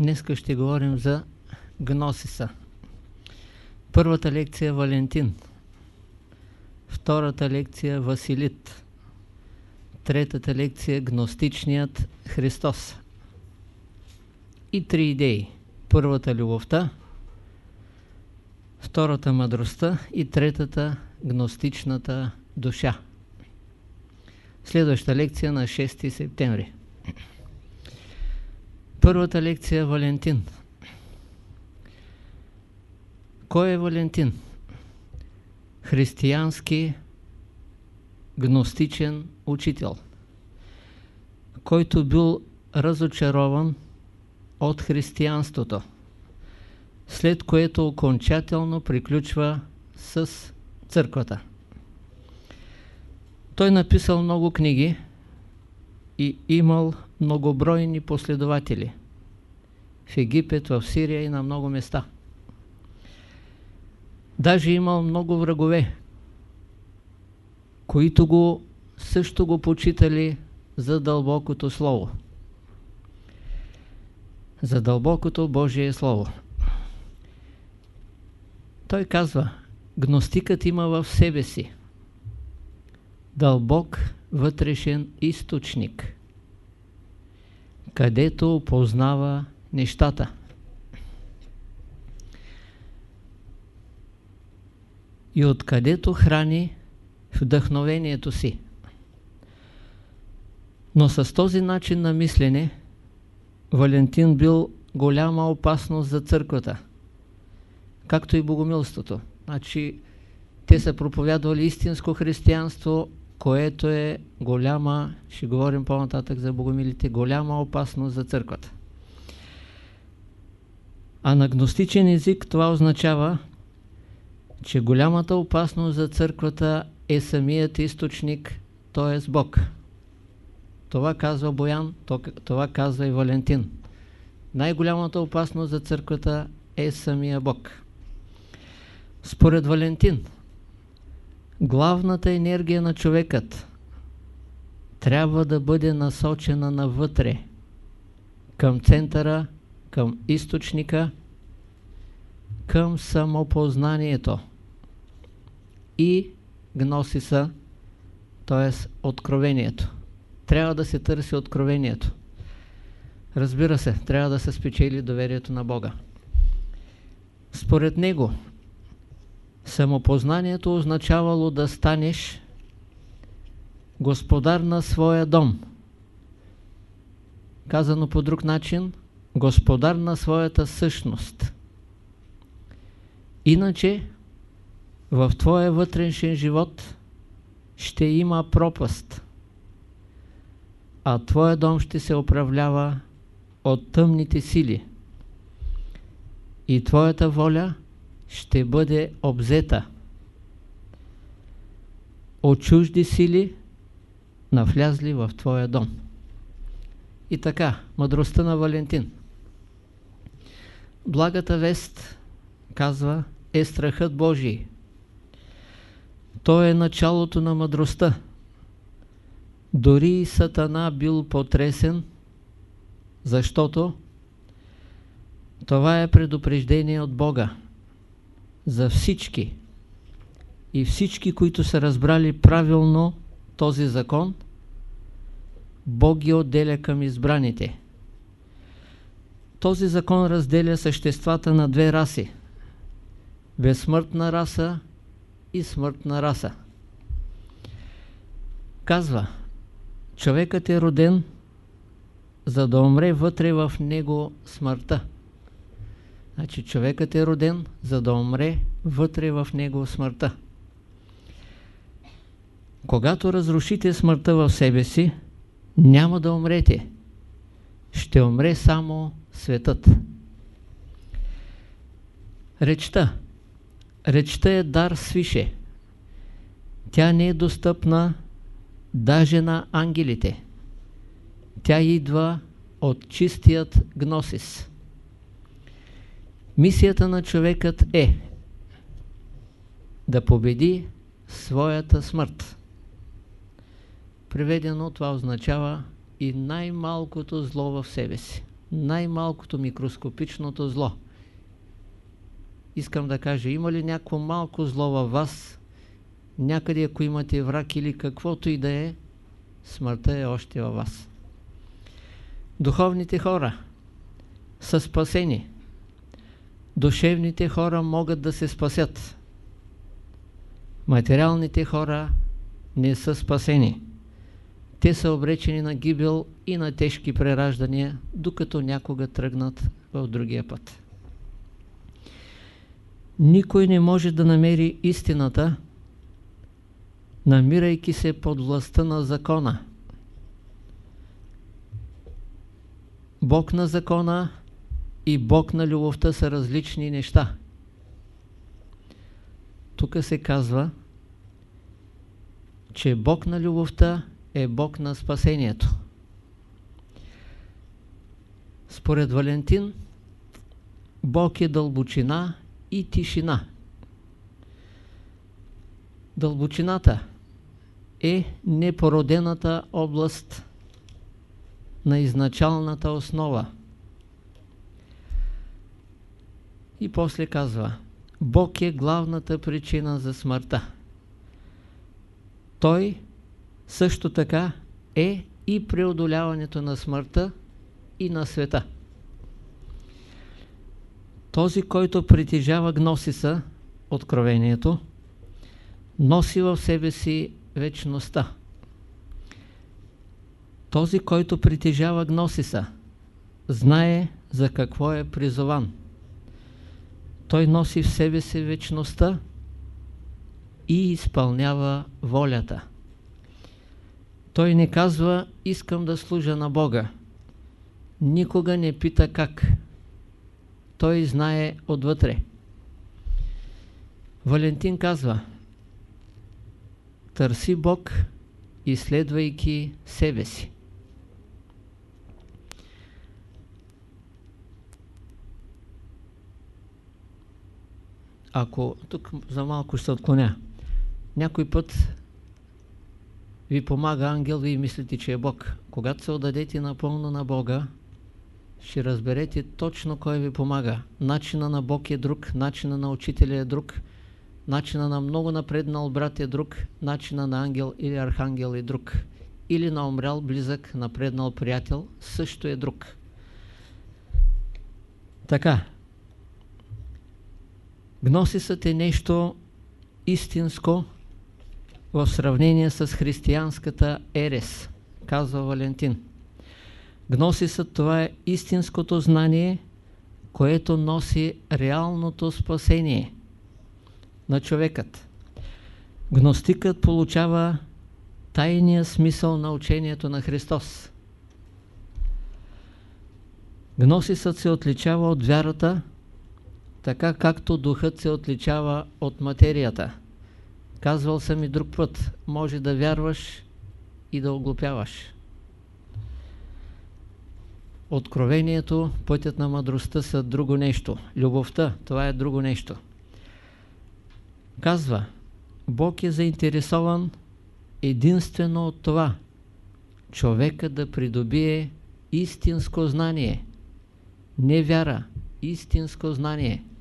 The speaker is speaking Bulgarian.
Днеска ще говорим за гносиса. Първата лекция е Валентин. Втората лекция е Василит. Третата лекция е Гностичният Христос. И три идеи. Първата любовта, втората мъдростта и третата гностичната душа. Следваща лекция на 6 септември. Първата лекция е Валентин. Кой е Валентин? Християнски гностичен учител, който бил разочарован от християнството, след което окончателно приключва с църквата. Той написал много книги и имал многобройни последователи в Египет, в Сирия и на много места. Даже имал много врагове, които го също го почитали за дълбокото Слово. За дълбокото Божие Слово. Той казва, гностикът има в себе си дълбок вътрешен източник, където опознава нещата. И откъдето храни вдъхновението си. Но с този начин на мислене Валентин бил голяма опасност за църквата, както и богомилството. Значи, те са проповядвали истинско християнство, което е голяма, ще говорим по-нататък за богомилите, голяма опасност за църквата. А на гностичен език това означава, че голямата опасност за църквата е самият източник, т.е. Бог. Това казва Боян, това казва и Валентин. Най-голямата опасност за църквата е самия Бог. Според Валентин, главната енергия на човекът трябва да бъде насочена навътре, към центъра, към източника, към самопознанието и гносиса, т.е. откровението. Трябва да се търси откровението. Разбира се, трябва да се спечели доверието на Бога. Според него, самопознанието означавало да станеш господар на своя дом. Казано по друг начин, господар на своята същност. Иначе, в твоя вътрешен живот ще има пропаст, а твоя дом ще се управлява от тъмните сили и твоята воля ще бъде обзета от чужди сили, навлязли в твоя дом. И така, мъдростта на Валентин. Благата вест, казва, е страхът Божий. Той е началото на мъдростта. Дори и Сатана бил потресен, защото това е предупреждение от Бога за всички. И всички, които са разбрали правилно този закон, Бог ги отделя към избраните. Този закон разделя съществата на две раси. Безсмъртна раса и смъртна раса. Казва, човекът е роден, за да умре вътре в него смъртта. Значи човекът е роден, за да умре вътре в него смъртта. Когато разрушите смъртта в себе си, няма да умрете. Ще умре само светът. Речта. Речта е дар свише. Тя не е достъпна даже на ангелите. Тя идва от чистият гносис. Мисията на човекът е да победи своята смърт. Преведено това означава и най-малкото зло в себе си. най-малкото микроскопичното зло. Искам да кажа, има ли някакво малко зло във вас, някъде ако имате враг или каквото и да е, смъртта е още във вас. Духовните хора са спасени. Душевните хора могат да се спасят. Материалните хора не са спасени. Те са обречени на гибел и на тежки прераждания, докато някога тръгнат в другия път. Никой не може да намери истината, намирайки се под властта на закона. Бог на закона и Бог на любовта са различни неща. Тук се казва, че Бог на любовта е Бог на спасението. Според Валентин, Бог е дълбочина и тишина. Дълбочината е непородената област на изначалната основа. И после казва, Бог е главната причина за смъртта. Той също така е и преодоляването на смъртта и на света. Този, който притежава гносиса, откровението, носи в себе си вечността. Този, който притежава гносиса, знае за какво е призован. Той носи в себе си вечността и изпълнява волята. Той не казва, искам да служа на Бога. Никога не пита как. Той знае отвътре. Валентин казва, търси Бог, изследвайки себе си. Ако тук за малко ще отклоня, някой път ви помага ангел, вие мислите, че е Бог. Когато се отдадете напълно на Бога, ще разберете точно кой ви помага. Начина на Бог е друг, начина на учителя е друг, начина на много напреднал брат е друг, начина на ангел или архангел е друг. Или на умрял близък, напреднал приятел също е друг. Така. Гносисът е нещо истинско, в сравнение с християнската ерес, казва Валентин. Гносисът това е истинското знание, което носи реалното спасение на човекът. Гностикът получава тайния смисъл на учението на Христос. Гносисът се отличава от вярата, така както духът се отличава от материята. Казвал съм и друг път. Може да вярваш и да оглупяваш. Откровението, пътят на мъдростта са друго нещо. Любовта, това е друго нещо. Казва, Бог е заинтересован единствено от това, човека да придобие истинско знание. Не вяра, истинско знание –